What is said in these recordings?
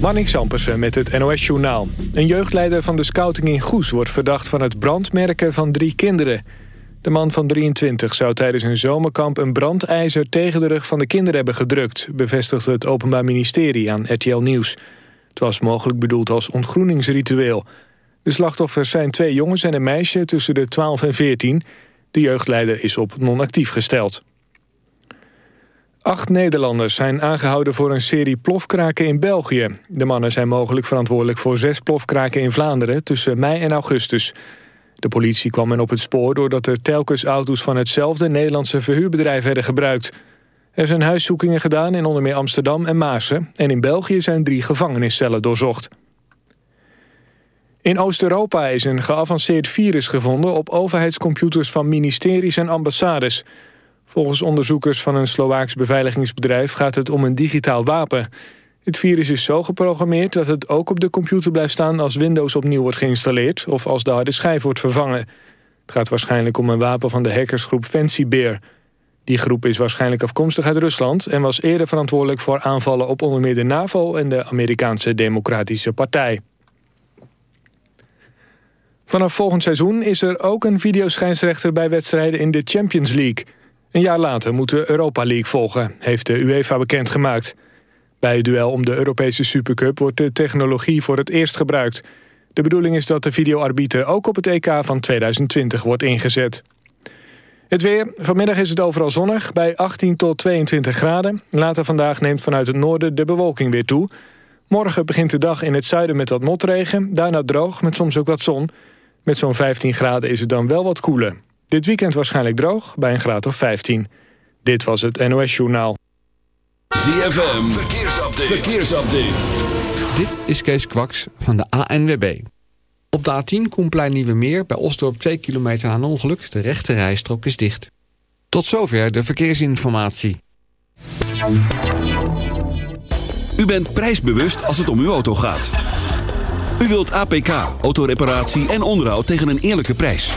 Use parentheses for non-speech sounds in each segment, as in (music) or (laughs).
Manning Sampersen met het NOS-journaal. Een jeugdleider van de scouting in Goes wordt verdacht van het brandmerken van drie kinderen. De man van 23 zou tijdens een zomerkamp een brandijzer tegen de rug van de kinderen hebben gedrukt, bevestigde het Openbaar Ministerie aan RTL Nieuws. Het was mogelijk bedoeld als ontgroeningsritueel. De slachtoffers zijn twee jongens en een meisje tussen de 12 en 14. De jeugdleider is op non-actief gesteld. Acht Nederlanders zijn aangehouden voor een serie plofkraken in België. De mannen zijn mogelijk verantwoordelijk voor zes plofkraken in Vlaanderen... tussen mei en augustus. De politie kwam hen op het spoor doordat er telkens auto's... van hetzelfde Nederlandse verhuurbedrijf werden gebruikt. Er zijn huiszoekingen gedaan in onder meer Amsterdam en Maasen... en in België zijn drie gevangeniscellen doorzocht. In Oost-Europa is een geavanceerd virus gevonden... op overheidscomputers van ministeries en ambassades... Volgens onderzoekers van een Slovaaks beveiligingsbedrijf gaat het om een digitaal wapen. Het virus is zo geprogrammeerd dat het ook op de computer blijft staan als Windows opnieuw wordt geïnstalleerd of als de harde schijf wordt vervangen. Het gaat waarschijnlijk om een wapen van de hackersgroep Fancy Bear. Die groep is waarschijnlijk afkomstig uit Rusland en was eerder verantwoordelijk voor aanvallen op onder meer de NAVO en de Amerikaanse Democratische Partij. Vanaf volgend seizoen is er ook een videoschijnsrechter bij wedstrijden in de Champions League. Een jaar later moet de Europa League volgen, heeft de UEFA bekendgemaakt. Bij het duel om de Europese Supercup wordt de technologie voor het eerst gebruikt. De bedoeling is dat de videoarbiter ook op het EK van 2020 wordt ingezet. Het weer. Vanmiddag is het overal zonnig, bij 18 tot 22 graden. Later vandaag neemt vanuit het noorden de bewolking weer toe. Morgen begint de dag in het zuiden met wat motregen. Daarna droog, met soms ook wat zon. Met zo'n 15 graden is het dan wel wat koeler. Dit weekend waarschijnlijk droog, bij een graad of 15. Dit was het NOS Journaal. ZFM, verkeersupdate. verkeersupdate. Dit is Kees Kwaks van de ANWB. Op de A10 Koenplein Nieuwe Meer bij Osdorp 2 kilometer aan ongeluk. De rechte rijstrook is dicht. Tot zover de verkeersinformatie. U bent prijsbewust als het om uw auto gaat. U wilt APK, autoreparatie en onderhoud tegen een eerlijke prijs.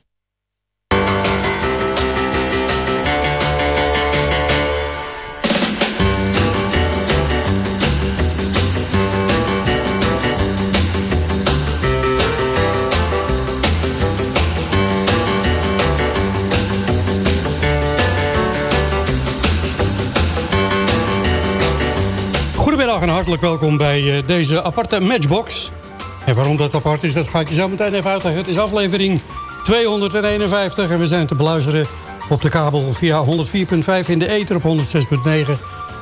Goedemiddag en hartelijk welkom bij eh, deze aparte Matchbox. En waarom dat apart is, dat ga ik je zo meteen even uitleggen. Het is aflevering 251 en we zijn te beluisteren op de kabel via 104.5 in de ether op 106.9.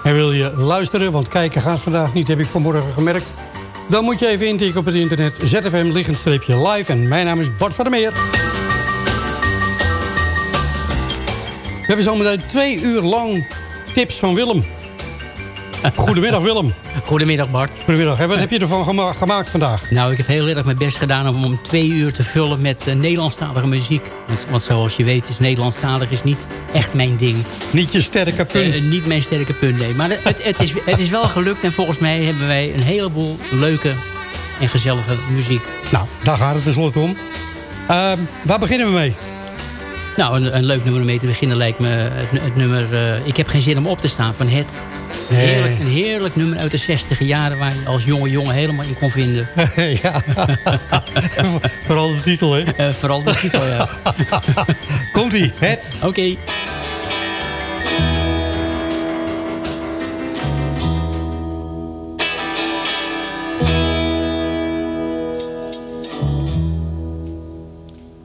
En wil je luisteren, want kijken gaat vandaag niet, heb ik vanmorgen gemerkt. Dan moet je even intikken op het internet ZFM liggend streepje live. En mijn naam is Bart van der Meer. We hebben zometeen twee uur lang tips van Willem. Goedemiddag Willem. Goedemiddag Bart. Goedemiddag. En wat heb je ervan gema- gemaakt vandaag? Nou, ik heb heel erg mijn best gedaan om om twee uur te vullen met eh, Nederlandstalige muziek. Want, want zoals je weet is Nederlandstalig is niet echt mijn ding. Niet je sterke punt. Eh, niet mijn sterke punt, nee. Maar het, het, is, het is wel gelukt en volgens mij hebben wij een heleboel leuke en gezellige muziek. Nou, daar gaat het tenslotte om. Ehm, waar beginnen we mee? Nou, een, een, leuk nummer om mee te beginnen lijkt me het, nummer... Eh, Ik heb geen zin om op te staan van Het. Een heerlijk, een heerlijk nummer uit de 60 jaren... waar je als jonge jongen helemaal in kon vinden. (laughs) ja. (laughs) Vooral de titel, hè? Uh, vooral de titel, ja. (laughs) Komt-ie, Het. Oké.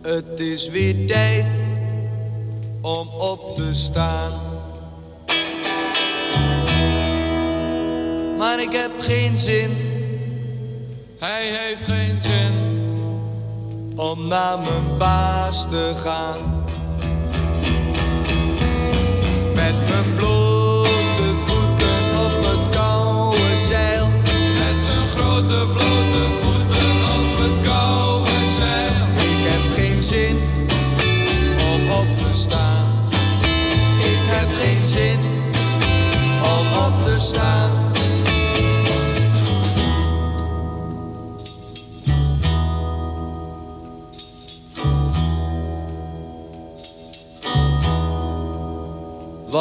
Het is weer tijd om op te staan. Maar ik heb geen zin. Hij heeft geen zin. Om naar mijn baas te gaan. Met mijn blote voeten op het koude zeil. Met zijn grote blote voeten op het koude zeil. Ik heb geen zin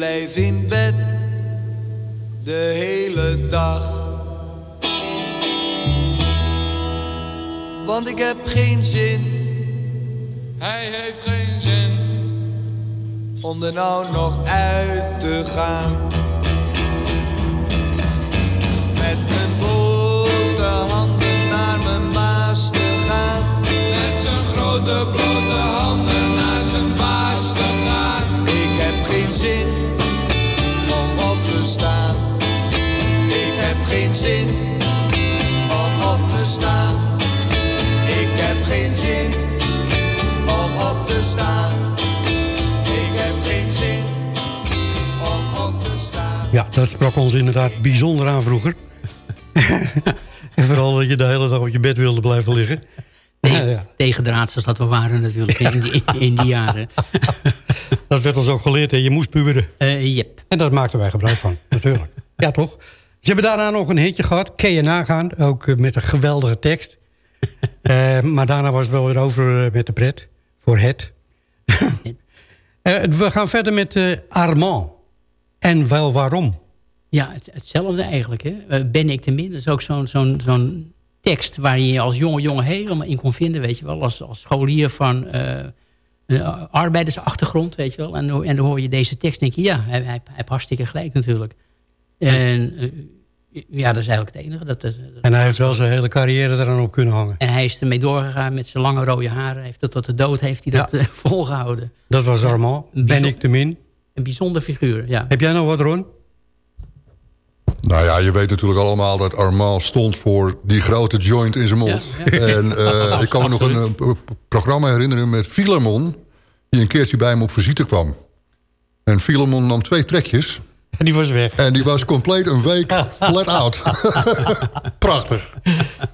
Blijf in bed de hele dag. Want ik heb geen zin. Hij heeft geen zin. Om er nou nog uit te gaan. Dat sprak ons inderdaad bijzonder aan vroeger. (laughs) en vooral dat je de hele dag op je bed wilde blijven liggen. Ja, ja. Tegendraads als dat we waren natuurlijk in, die, in die jaren. (laughs) Dat werd ons ook geleerd, hè? je moest puberen. Eh yep. En daar maakten wij gebruik van, natuurlijk. Ja, toch? Ze hebben daarna nog een hitje gehad, Kun je nagaan, ook eh, met een geweldige tekst. (laughs) Eh, maar daarna was het wel weer over met de pret, voor het. We gaan verder met Armand. En wel waarom. Ja, het, hetzelfde eigenlijk. Hè? Eh, ben ik te min? Dat is ook zo'n zo'n zo'n tekst waar je je als jonge jongen helemaal in kon vinden. Weet je wel, als, als scholier van eh, een arbeidersachtergrond. Weet je wel. En, dan- en dan hoor je deze tekst denk je, ja, hij, hij, hij heeft hartstikke gelijk natuurlijk. En eh, ja, dat is eigenlijk het enige. Dat, dat, dat- En hij heeft wel zijn hele carrière eraan op kunnen hangen. en hij is ermee doorgegaan met zijn lange rode haren. Heeft het tot de dood heeft hij dat eh, (laughs) volgehouden. Dat was Armand. Ben ik te min. Een bijzonder figuur, ja. Heb jij nog wat, Ron? Nou ja, je weet natuurlijk allemaal dat Armand stond voor die grote joint in zijn mond. Ja, En eh, (laughs) ik kan me nog een programma herinneren met Filemon... die een keertje bij hem op visite kwam. En Filemon nam twee trekjes... En die was weg. en die was compleet een week flat out. (laughs) Prachtig.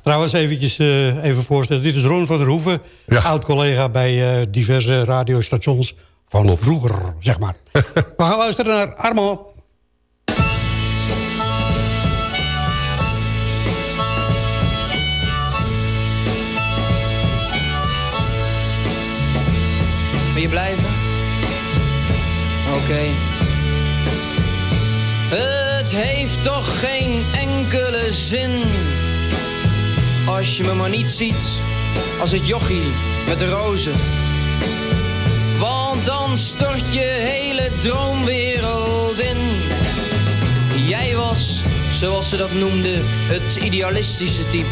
Trouwens, eventjes, eh, even voorstellen. Dit is Ron van der Hoeven. Ja. Oud-collega bij eh, diverse radiostations van vroeger, zeg maar. (laughs) We gaan luisteren naar Armand. Blijven? Oké. Het heeft toch geen enkele zin als je me maar niet ziet als het jochie met de rozen. Want dan stort je hele droomwereld in. Jij was, zoals ze dat noemden, het idealistische type.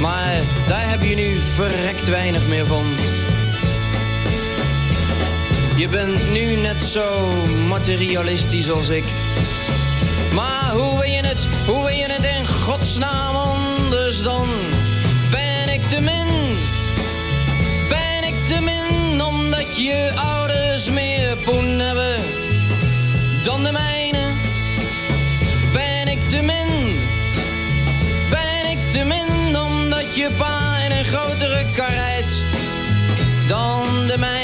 Maar daar heb je nu verrekt weinig meer van. Je bent nu net zo materialistisch als ik. Maar hoe wil je het, hoe wil je het in godsnaam anders dan? Ben ik te min? Ben ik te min omdat je ouders meer poen hebben dan de mijne? Ben ik te min? Ben ik te min omdat je pa in een grotere kar rijdt dan de mijne?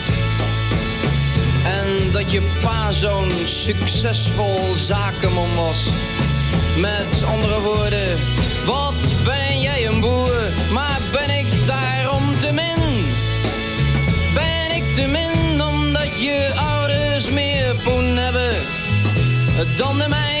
En dat je pa zo'n succesvol zakenman was. Met andere woorden, wat ben jij een boer, maar ben ik daarom te min? Ben ik te min omdat je ouders meer poen hebben dan de mijne?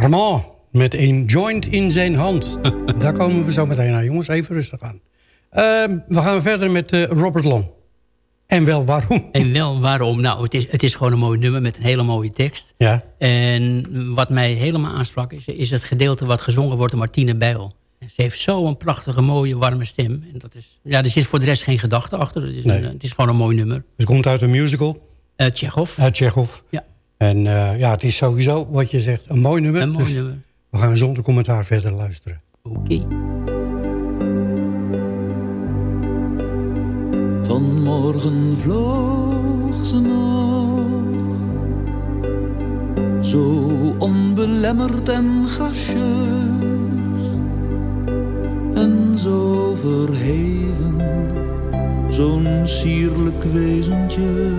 Armand met een joint in zijn hand. (laughs) Daar komen we zo meteen aan, jongens. Even rustig aan. Ehm, we gaan verder met eh, Robert Long. En wel waarom? En wel waarom? Nou, het is, het is gewoon een mooi nummer met een hele mooie tekst. Ja. En wat mij helemaal aansprak is, is het gedeelte wat gezongen wordt door Martine Bijl. Ze heeft zo'n prachtige, mooie, warme stem. En dat is, ja, er zit voor de rest geen gedachte achter. Het is, Nee. een, het is gewoon een mooi nummer. Het komt uit een musical, Uh, Tsjechov. uit Tsjechov. Ja. En eh, ja, het is sowieso, wat je zegt, een mooi nummer. Een mooi Dus nummer. We gaan zonder commentaar verder luisteren. Oké. Vanmorgen vloog ze nog, zo onbelemmerd en gracieus. En zo verheven, zo'n sierlijk wezentje.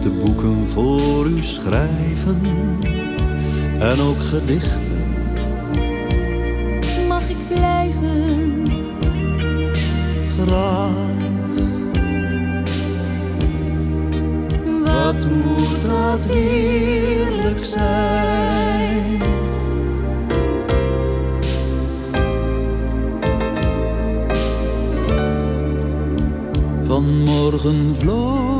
Allermooiste boeken voor u schrijven. En ook gedichten. Mag ik blijven? Graag. Wat moet dat heerlijk zijn? Vanmorgen vloog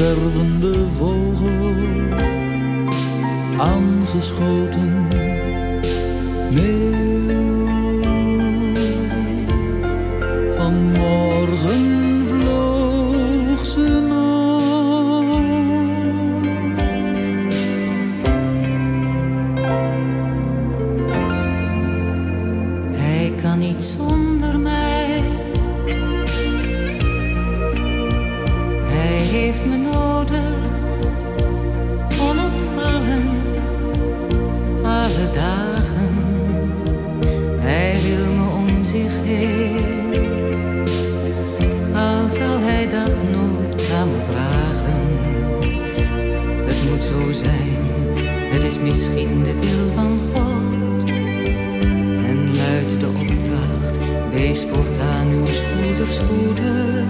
Stervende vogel, aangeschoten. Meeuw, vanmorgen zich heen, al zal hij dat nooit aan me vragen. Het moet zo zijn, het is misschien de wil van God. En luidt de opdracht, wees voortaan uw spoeders moeder.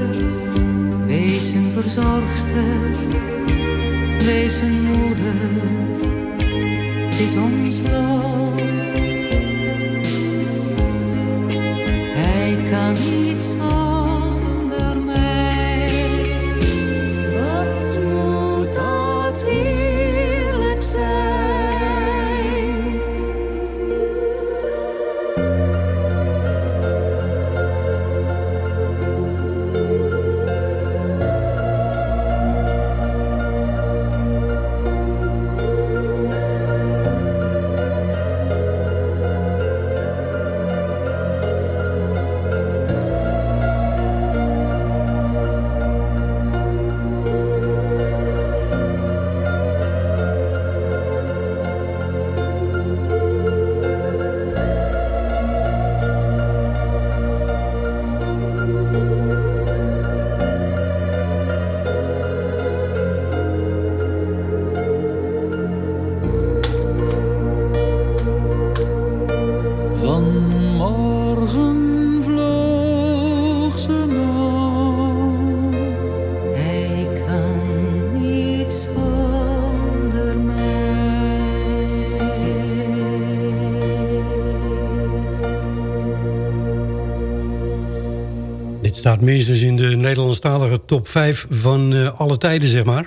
Wees een verzorgster, wees een moeder. Het is ons lot. Staat minstens in de Nederlandstalige top 5 van eh, alle tijden, zeg maar.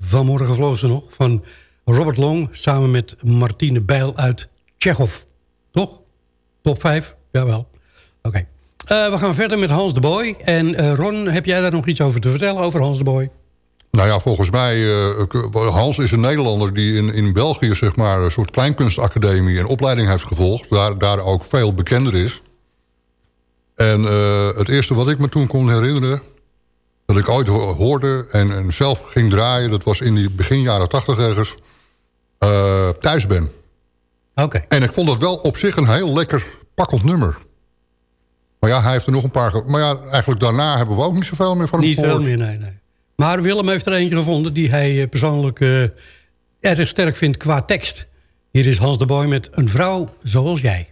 Vanmorgen vloog ze nog. Van Robert Long samen met Martine Bijl uit Tsjechov. Toch? Top 5? Jawel. Oké. Eh, we gaan verder met Hans de Boy. En eh, Ron, heb jij daar nog iets over te vertellen over Hans de Boy? Nou ja, volgens mij, eh, Hans is een Nederlander die in, in België zeg maar, een soort kleinkunstacademie en opleiding heeft gevolgd. Daar, daar ook veel bekender is. En eh, het eerste wat ik me toen kon herinneren, dat ik ooit ho- hoorde en, en zelf ging draaien, dat was in die begin jaren tachtig ergens, eh, thuis ben. Oké. En ik vond dat wel op zich een heel lekker pakkend nummer. Maar ja, hij heeft er nog een paar... Maar ja, eigenlijk daarna hebben we ook niet zoveel meer van hem Niet veel gehoord. meer, nee, nee. Maar Willem heeft er eentje gevonden die hij eh, persoonlijk erg sterk vindt qua tekst. Hier is Hans de Boy met Een vrouw zoals jij.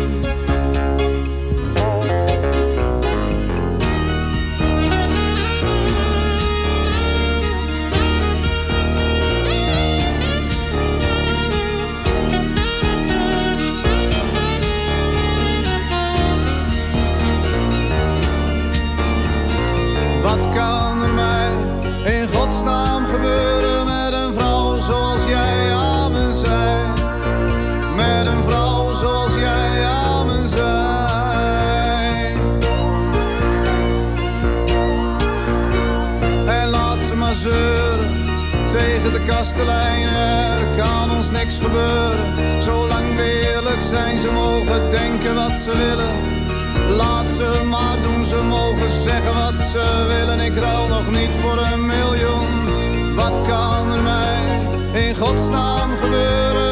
Er kan ons niks gebeuren, zolang we eerlijk zijn. Ze mogen denken wat ze willen. Laat ze maar doen, ze mogen zeggen wat ze willen. Ik ruil nog niet voor een miljoen. Wat kan er mij in godsnaam gebeuren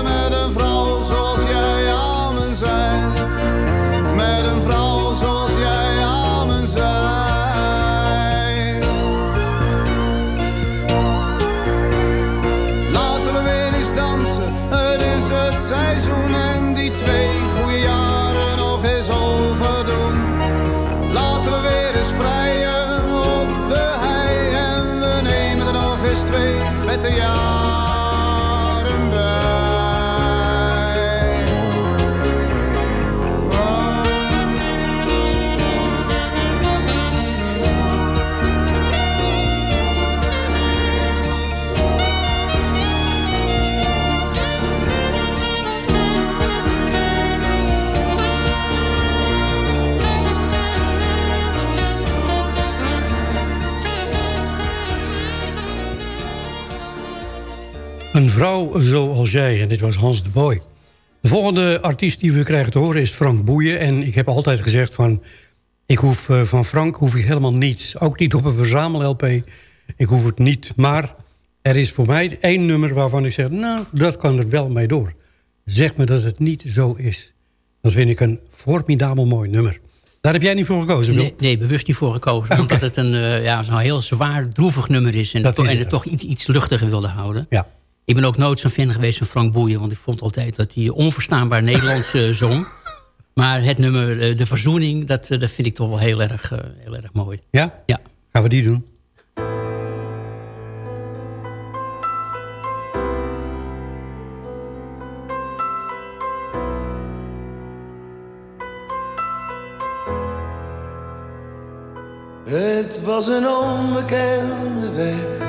vrouw zoals jij. En dit was Hans de Boy. De volgende artiest die we krijgen te horen is Frank Boeien. En ik heb altijd gezegd van... Ik hoef, eh, van Frank hoef ik helemaal niets. Ook niet op een verzamel-LP. Ik hoef het niet. Maar er is voor mij één nummer waarvan ik zeg... Nou, dat kan er wel mee door. Zeg me dat het niet zo is. Dat vind ik een formidabel mooi nummer. Daar heb jij niet voor gekozen, Wil? Nee, nee, bewust niet voor gekozen. Omdat het een, eh, ja, zo'n heel zwaar, droevig nummer is. En, Dat to- is en het het toch iets, iets luchtiger wilde houden. Ja. Ik ben ook nooit zo'n fan geweest van Frank Boeien. Want ik vond altijd dat hij onverstaanbaar Nederlands eh, zong. Maar het nummer eh, De Verzoening, dat, eh, dat vind ik toch wel heel erg, heel erg mooi. Ja? Ja. Gaan we die doen? Het was een onbekende weg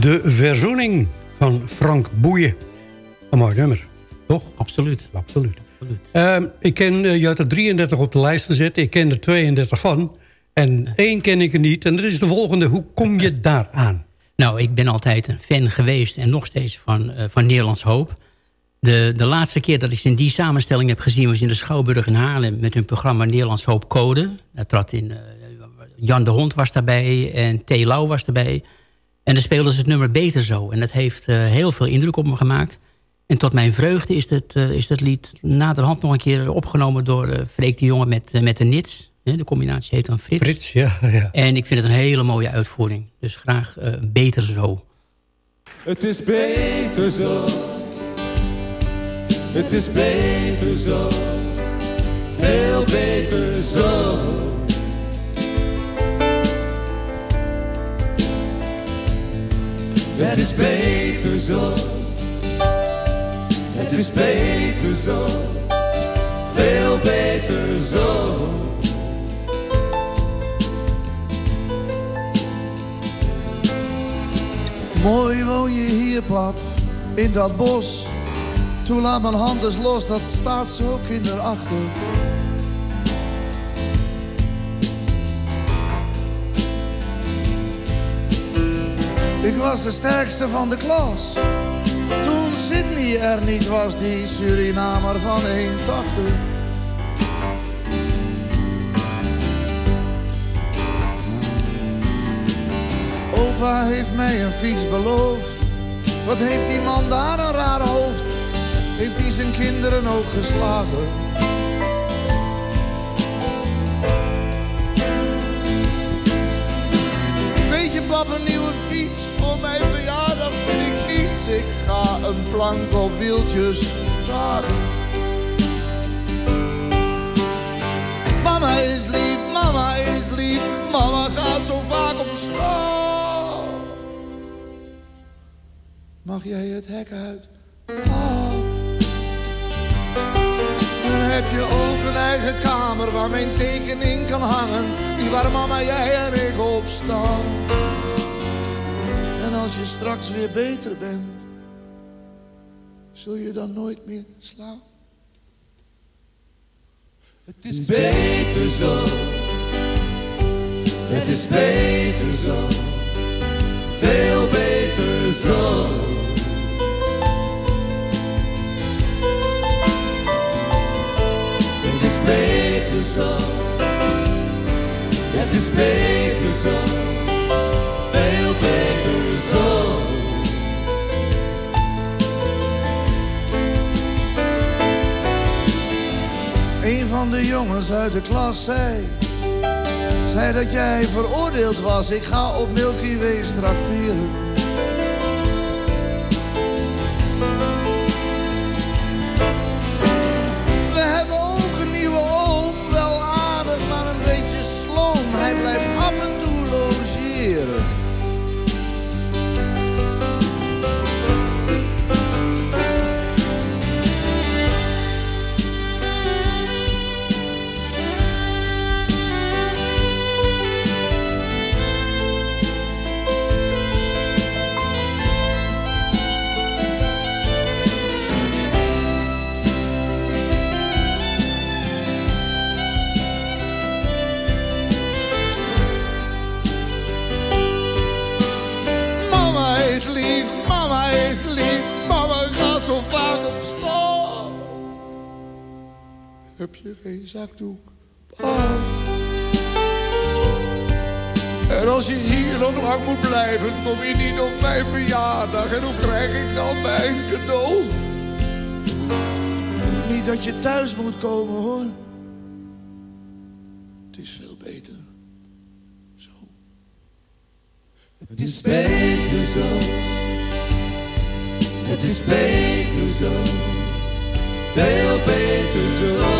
De verzoening van Frank Boeien. Een mooi nummer, toch? Absoluut. Absoluut. Ehm, ik ken, eh, je had er 33 op de lijst gezet. Ik ken er 32 van. En één ken ik er niet. En dat is de volgende. Hoe kom je (laughs) daar aan? Nou, ik ben altijd een fan geweest en nog steeds van, eh, van Nederlands Hoop. De, de laatste keer dat ik ze in die samenstelling heb gezien... was in de Schouwburg in Haarlem met hun programma Nederlands Hoop Code. Daar trad in... eh, Jan de Hond was daarbij en T. Lau was erbij. En dan speelden ze het nummer Beter Zo. En dat heeft eh, heel veel indruk op me gemaakt. En tot mijn vreugde is het, eh, is dat lied naderhand nog een keer opgenomen... door eh Freek de Jonge met, met de Nits. Hè, De combinatie heet dan Frits. Frits, ja. (laughs) ja. En ik vind het een hele mooie uitvoering. Dus graag eh, Beter Zo. Het is beter zo. Het is beter zo. Veel beter zo. Het is beter zo. Het is beter zo. Veel beter zo. Mooi woon je hier, pap, in dat bos. Toen laat mijn hand eens los, dat staat zo kinderachtig. Ik was de sterkste van de klas. Toen Sydney er niet was, die Surinamer van 81. Opa heeft mij een fiets beloofd. Wat heeft die man daar een raar hoofd? Heeft hij zijn kinderen ook geslagen? Mijn verjaardag vind ik niets. Ik ga een plank op wieltjes dragen. Mama is lief, mama is lief, mama gaat zo vaak op stap. Mag jij het hek uit? Ah. Dan heb je ook een eigen kamer waar mijn tekening kan hangen. Die waar mama, jij en ik op staan. En als je straks weer beter bent, zul je dan nooit meer slaan. Het is beter zo. Het is beter zo. Veel beter zo. Het is beter zo. Het is beter zo. Zo. Een van de jongens uit de klas zei... Zei dat jij veroordeeld was. Ik ga op Milky Way trakteren. Komen hoor. Het is veel beter. Het is beter zo. Het is beter zo. Veel beter zo.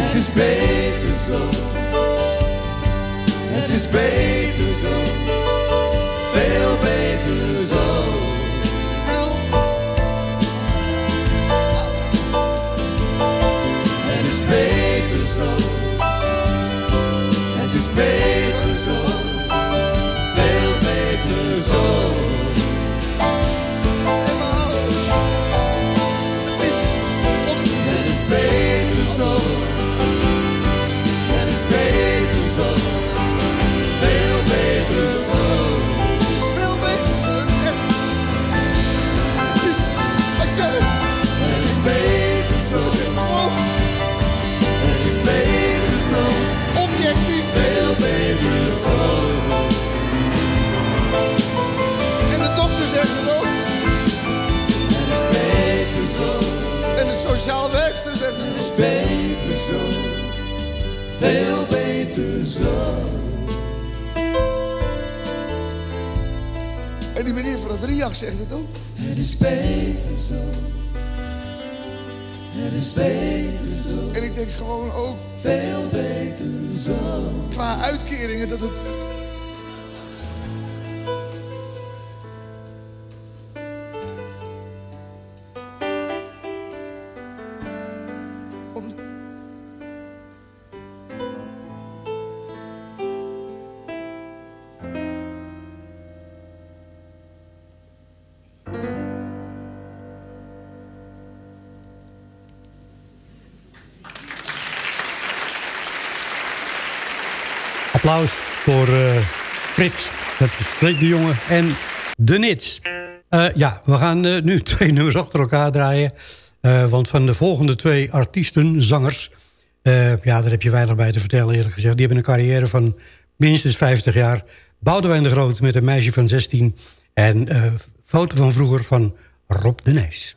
Het is beter zo. Het is beter zo. En ik denk gewoon ook Veel beter zo. qua uitkeringen dat het... Frits, dat is Freek de Jonge en De Nits. Eh, ja, we gaan eh, nu (laughs) twee nummers achter elkaar draaien. Eh, want van de volgende twee artiesten, zangers... Ja, daar heb je weinig bij te vertellen eerlijk gezegd. Die hebben een carrière van minstens 50 jaar. Boudewijn de Groot met een meisje van 16. En foto van vroeger van Rob de Nijs.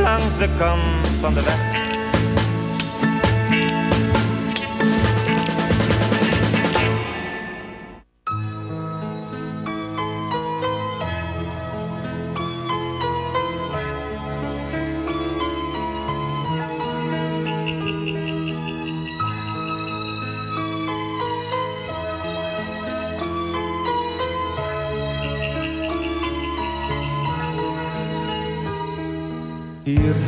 langs de kant van de weg.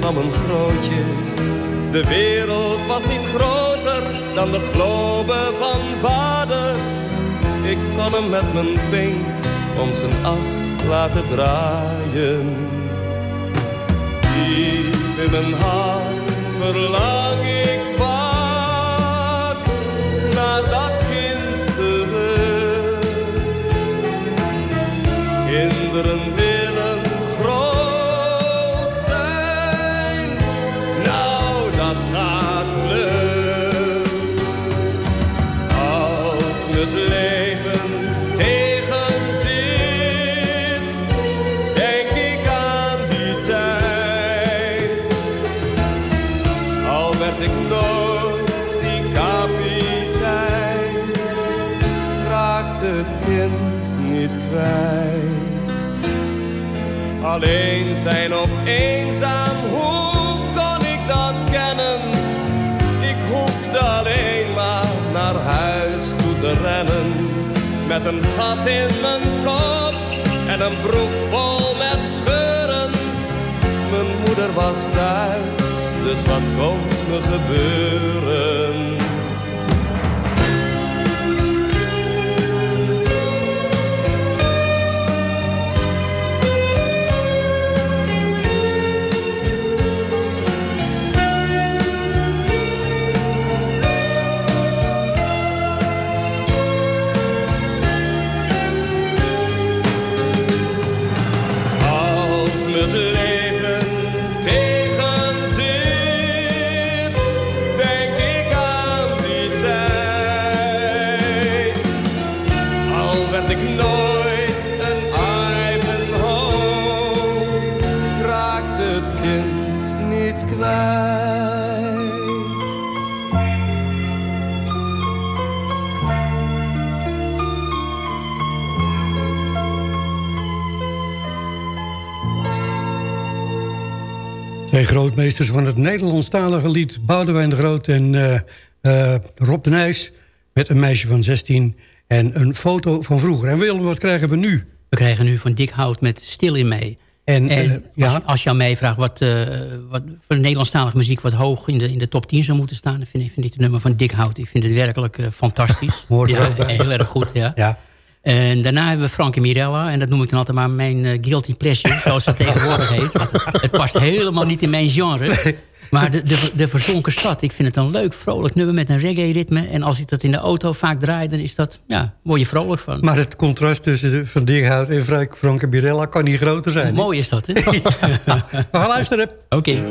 van een grootje. De wereld was niet groter dan de globe van vader. Ik kon hem met mijn pink om zijn as laten draaien. In mijn hart verlang ik vaak naar dat kind terug. Kinderen het leven tegenzit, denk ik aan die tijd. Al werd ik nooit die kapitein, raakte het kind niet kwijt. Alleen zijn of eenzaam, Met een gat in mijn kop en een broek vol met scheuren. Mijn moeder was thuis, dus wat kon me gebeuren? Grootmeesters van het Nederlandstalige lied... Boudewijn de Groot en eh, eh, Rob de Nijs... met een meisje van 16 en een foto van vroeger. En Willem, wat krijgen we nu? We krijgen nu van Dick Hout met Stil in mij. En, En, eh, ja. als, als je aan mij vraagt wat, wat voor Nederlandstalige muziek wat hoog in de, in de top 10 zou moeten staan, dan vind ik, vind ik het nummer van Dick Hout. Ik vind het werkelijk fantastisch. (laughs) Hoort er ja, heel erg goed, ja. Ja. En daarna hebben we Frankie Mirella. En dat noem ik dan altijd maar mijn eh, guilty pleasure, (laughs) zoals dat tegenwoordig heet. Het past helemaal niet in mijn genre. Maar de, de, de Verzonken Stad, ik vind het een leuk, vrolijk nummer met een reggae-ritme. En als ik dat in de auto vaak draai, dan is dat, ja, word je vrolijk van. Maar het contrast tussen Van Dinghout en Frank, Frank en Birella kan niet groter zijn. Mooi is dat, hè? (laughs) We gaan luisteren. Oké.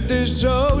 Het is zo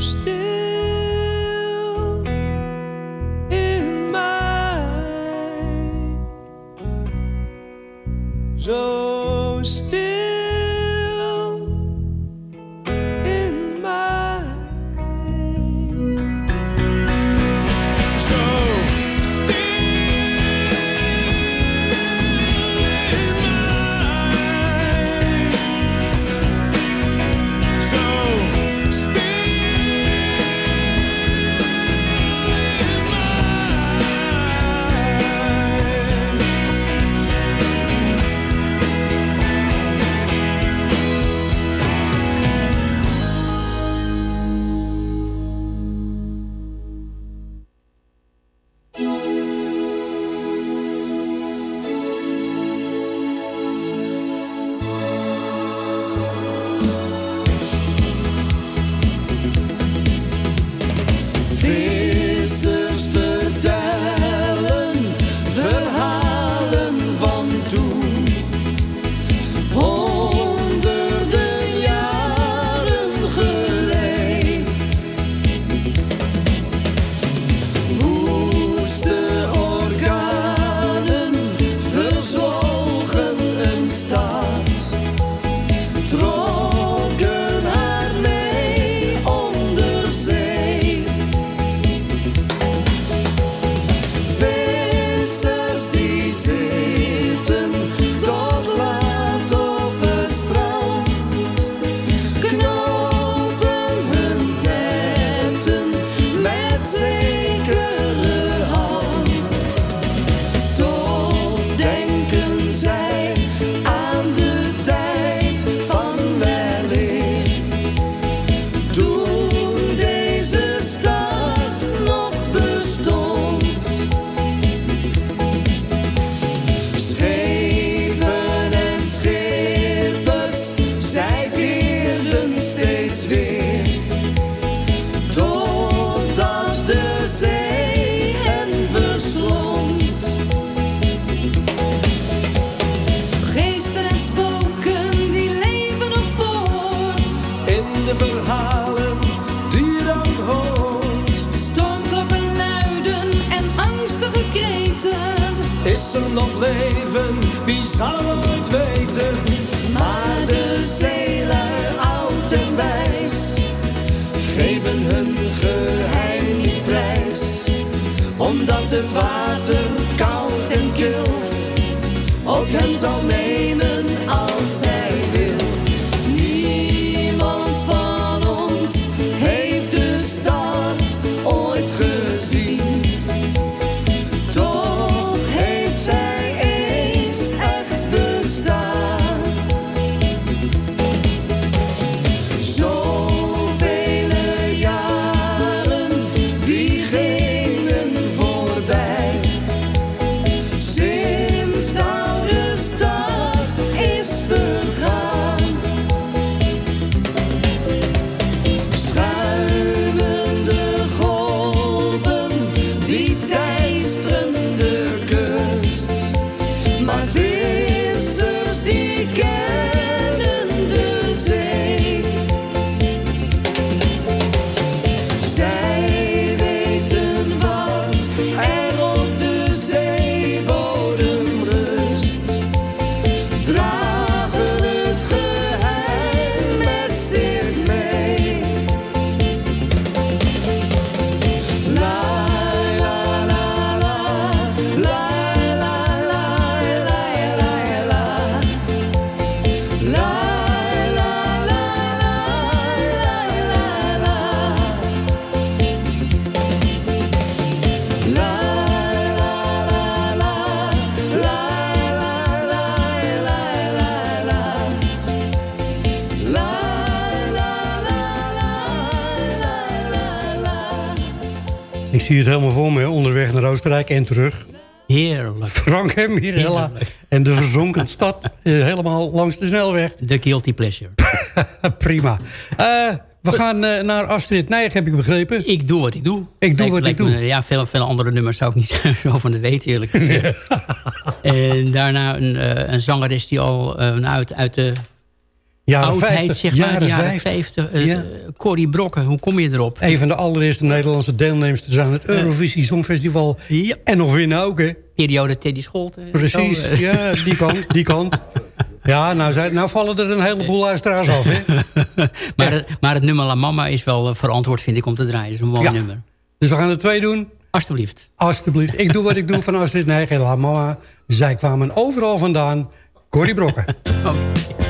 still zal het weten. Maar de zeelui oud en wijs geven hun geheim niet prijs, omdat het water time. Zie het helemaal voor me, onderweg naar Oostenrijk en terug. Heerlijk. Frank en Mirella en de verzonken (laughs) stad eh, helemaal langs de snelweg. The guilty pleasure. (laughs) Prima. Eh, we gaan eh, naar Astrid Nijg, heb ik begrepen. Ik doe wat ik doe. Ik doe wat ik doe. me- ja, veel, veel andere nummers zou ik niet (laughs) zo van de weten, eerlijk gezegd. En daarna een, een zangeres die al uit, uit de Jaren oudheid, 50, zeg maar, jaren jaren 50, 50. eh, ja. Corrie Brokken, hoe kom je erop? Een van de allereerste Nederlandse deelnemers aan het Eurovisie Songfestival. En nog winnen ook, hè? Periode Teddy Scholten. Precies, Zo, eh. ja, die kant, die kant. Ja, nou, zijn, nou vallen er een heleboel luisteraars af, hè? (laughs) maar, het, maar het nummer La Mama is wel eh, verantwoord, vind ik, om te draaien. Dat is een mooi Ja. nummer. Dus we gaan er twee doen. Alsjeblieft. Alsjeblieft. Ik doe wat ik doe van Astrid Nijg en La Mama. Zij kwamen overal vandaan. Corrie Brokken. (laughs)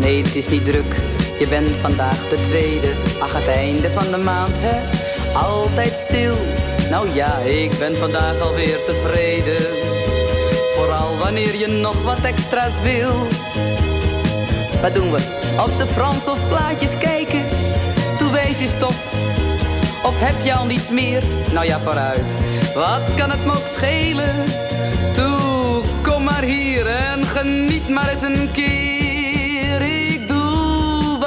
Nee, het is niet druk, je bent vandaag de tweede. Ach, het einde van de maand, hè? Altijd stil. Nou ja, ik ben vandaag alweer tevreden. Vooral wanneer je nog wat extra's wil. Wat doen we? Op z'n Frans of plaatjes kijken? Toe wees eens tof. Of heb je al niets meer? Nou ja, vooruit. Wat kan het me ook schelen? Toe, kom maar hier en geniet maar eens een keer.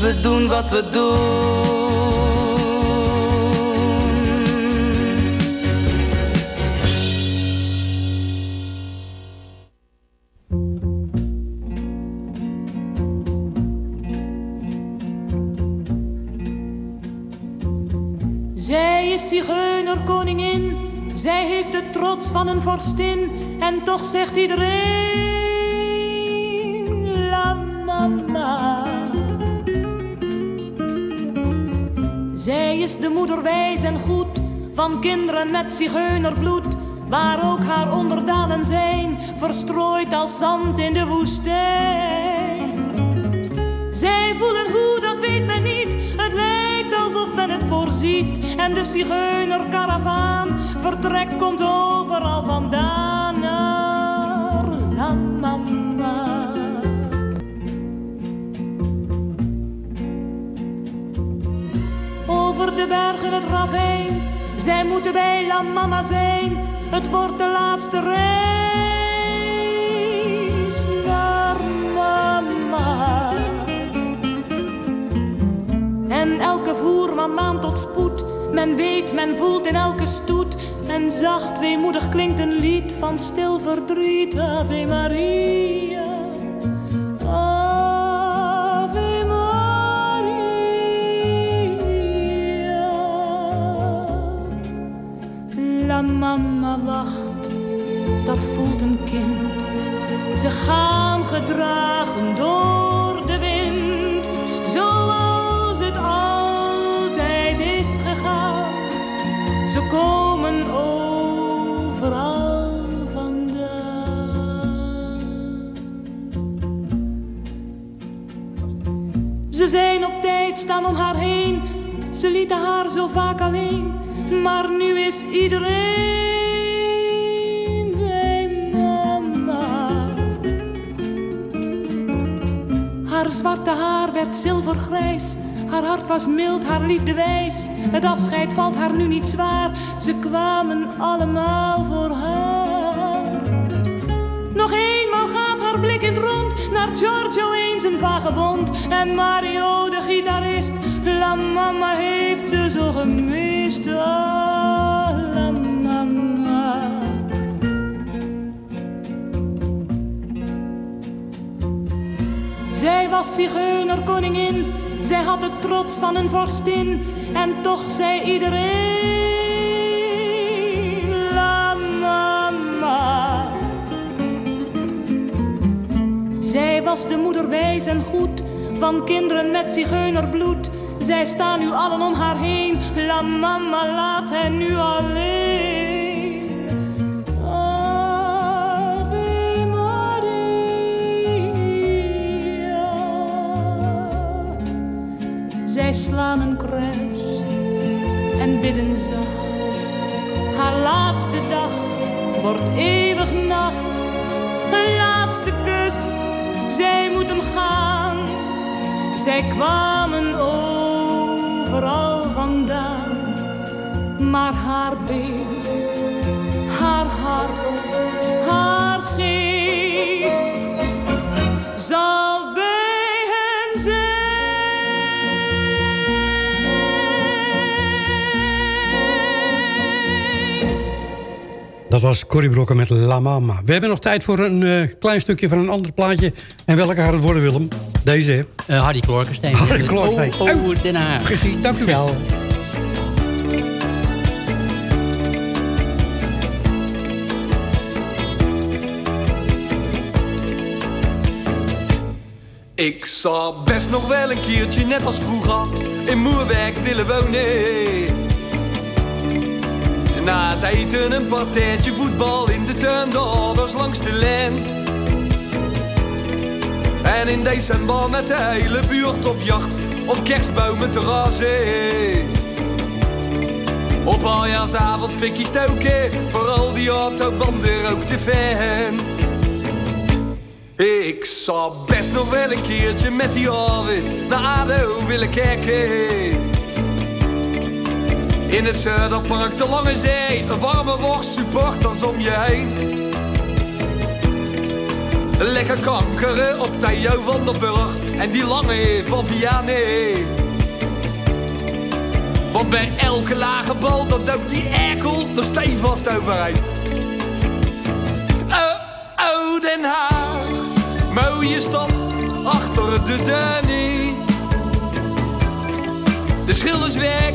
We doen wat we doen. Zij is zigeunerkoningin, zij heeft de trots van een vorstin. En toch zegt iedereen, la mama. Zij is de moeder wijs en goed, van kinderen met zigeunerbloed. Waar ook haar onderdanen zijn, verstrooid als zand in de woestijn. Zij voelen hoe, dat weet men niet. Het lijkt alsof men het voorziet. En de zigeunerkaravaan vertrekt, komt overal vandaan de bergen het ravijn, zij moeten bij La Mama zijn. Het wordt de laatste reis naar Mama. En elke voerman maand tot spoed. Men weet, men voelt in elke stoet. En zacht, weemoedig klinkt een lied van stil verdriet. Ave Maria. Ze gaan gedragen door de wind, zoals het altijd is gegaan. Ze komen overal vandaan. Ze zijn op tijd, staan om haar heen. Ze lieten haar zo vaak alleen, maar nu is iedereen Haar zwarte haar werd zilvergrijs. Haar hart was mild, haar liefde wijs. Het afscheid valt haar nu niet zwaar. Ze kwamen allemaal voor haar. Nog eenmaal gaat haar blik in rond naar Giorgio eens een vagebond. En Mario de gitarist, la mama heeft ze zo gemist. Oh, Was zigeunerkoningin, zij had de trots van een vorstin. En toch zei iedereen, la mama. Zij was de moeder wijs en goed, van kinderen met zigeunerbloed. Zij staan nu allen om haar heen, la mama laat hen nu alleen. Wordt eeuwig nacht. Een laatste kus, zij moeten gaan. Zij kwamen overal vandaan. Maar haar beeld, Dat was Corrie Brokken met La Mama. We hebben nog tijd voor een eh, klein stukje van een ander plaatje. En welke gaat het worden, Willem? Deze, hè? Eh, Hardy Klorkenstein. Hardy Klorkenstein. Oh, oh, Den Haag. Precies, dank u wel. Ik zou best nog wel een keertje, net als vroeger, in Moerwerk willen wonen. Na het eten een partijtje voetbal in de tuin, de ouders langs de lijn. En in december met de hele buurt op jacht, om kerstbomen te razen. Op aljaarsavond fikkie stoken, vooral die autobanden rookte fan. Ik zou best nog wel een keertje met die Arvid naar ADO willen kijken. In het Zuiderpark, de Lange Zee, een warme worst, supporters om je heen. Lekker kankeren op Theo van der Burg en die lange van Vianney. Want bij elke lage bal, dan duikt die erkel er stevast overheen. Oh, oh, Den Haag, mooie stad, achter de Danny. De schilderswerk,